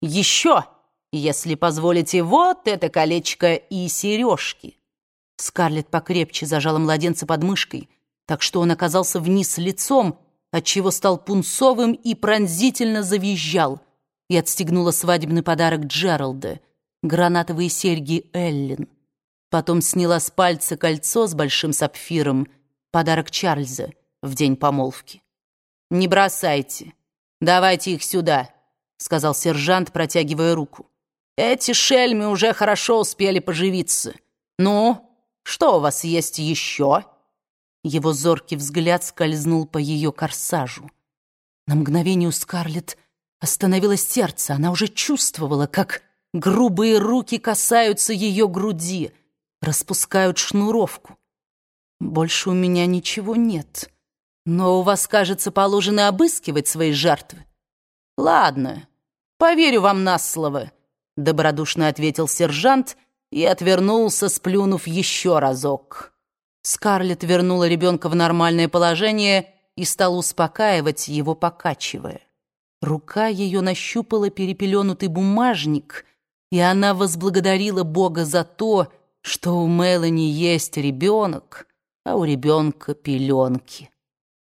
Еще, если позволите, вот это колечко и сережки». Скарлетт покрепче зажала младенца под мышкой, так что он оказался вниз лицом, отчего стал пунцовым и пронзительно завизжал, и отстегнула свадебный подарок Джералда — гранатовые серьги Эллен. Потом сняла с пальца кольцо с большим сапфиром, подарок Чарльза в день помолвки. «Не бросайте. Давайте их сюда», — сказал сержант, протягивая руку. «Эти шельми уже хорошо успели поживиться. Ну, что у вас есть еще?» Его зоркий взгляд скользнул по ее корсажу. На мгновение у Скарлетт остановилось сердце. Она уже чувствовала, как грубые руки касаются ее груди — распускают шнуровку. Больше у меня ничего нет. Но у вас, кажется, положено обыскивать свои жертвы. Ладно, поверю вам на слово, добродушно ответил сержант и отвернулся, сплюнув еще разок. Скарлетт вернула ребенка в нормальное положение и стала успокаивать его, покачивая. Рука ее нащупала перепеленутый бумажник, и она возблагодарила Бога за то, что у Мелани есть ребенок, а у ребенка пеленки.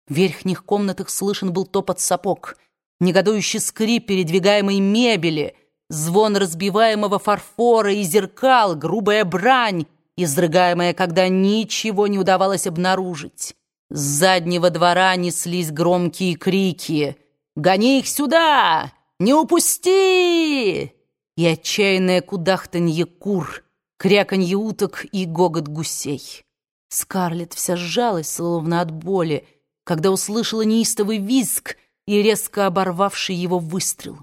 В верхних комнатах слышен был топот сапог, негодующий скрип передвигаемой мебели, звон разбиваемого фарфора и зеркал, грубая брань, изрыгаемая, когда ничего не удавалось обнаружить. С заднего двора неслись громкие крики «Гони их сюда! Не упусти!» и отчаянное кудахтанье кур — кряканье уток и гогот гусей. Скарлетт вся сжалась, словно от боли, когда услышала неистовый визг и резко оборвавший его выстрел,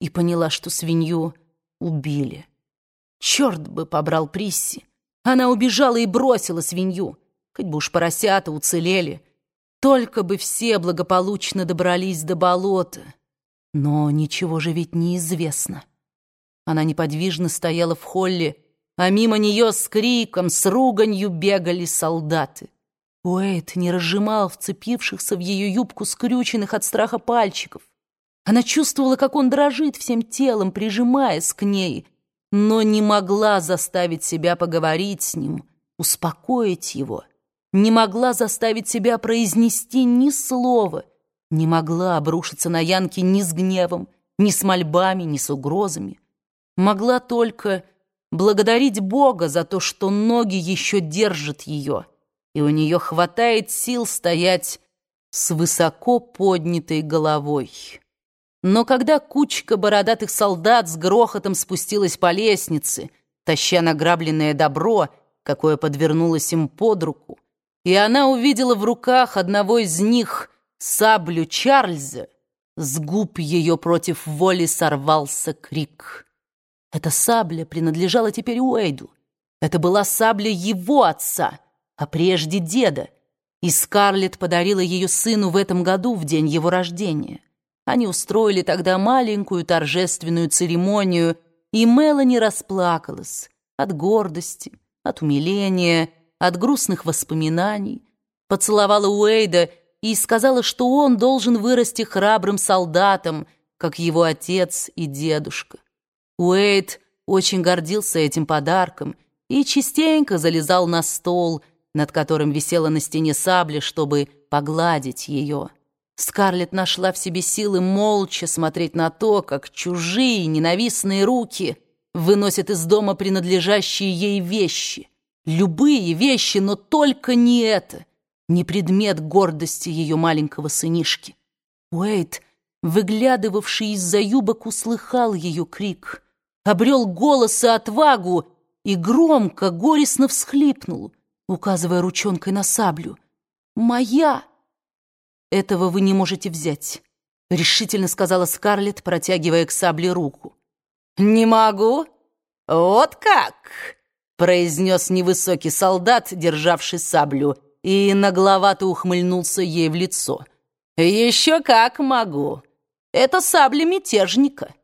и поняла, что свинью убили. Черт бы побрал Присси! Она убежала и бросила свинью, хоть бы уж поросята уцелели. Только бы все благополучно добрались до болота. Но ничего же ведь неизвестно. Она неподвижно стояла в холле, а мимо нее с криком, с руганью бегали солдаты. Уэйт не разжимал вцепившихся в ее юбку скрюченных от страха пальчиков. Она чувствовала, как он дрожит всем телом, прижимаясь к ней, но не могла заставить себя поговорить с ним, успокоить его, не могла заставить себя произнести ни слова, не могла обрушиться на Янки ни с гневом, ни с мольбами, ни с угрозами. Могла только благодарить Бога за то, что ноги еще держат ее, и у нее хватает сил стоять с высоко поднятой головой. Но когда кучка бородатых солдат с грохотом спустилась по лестнице, таща награбленное добро, какое подвернулось им под руку, и она увидела в руках одного из них саблю Чарльза, с губ ее против воли сорвался крик — эта сабля принадлежала теперь Уэйду. Это была сабля его отца, а прежде деда. И Скарлетт подарила ее сыну в этом году, в день его рождения. Они устроили тогда маленькую торжественную церемонию, и Мелани расплакалась от гордости, от умиления, от грустных воспоминаний, поцеловала Уэйда и сказала, что он должен вырасти храбрым солдатом, как его отец и дедушка. Уэйд очень гордился этим подарком и частенько залезал на стол, над которым висела на стене сабля, чтобы погладить ее. Скарлетт нашла в себе силы молча смотреть на то, как чужие ненавистные руки выносят из дома принадлежащие ей вещи. Любые вещи, но только не это, не предмет гордости ее маленького сынишки. Уэйд, выглядывавший из-за юбок, услыхал ее крик — обрел голос и отвагу и громко, горестно всхлипнул, указывая ручонкой на саблю. «Моя!» «Этого вы не можете взять», — решительно сказала Скарлетт, протягивая к сабле руку. «Не могу? Вот как!» — произнес невысокий солдат, державший саблю, и нагловато ухмыльнулся ей в лицо. «Еще как могу! Это сабля мятежника!»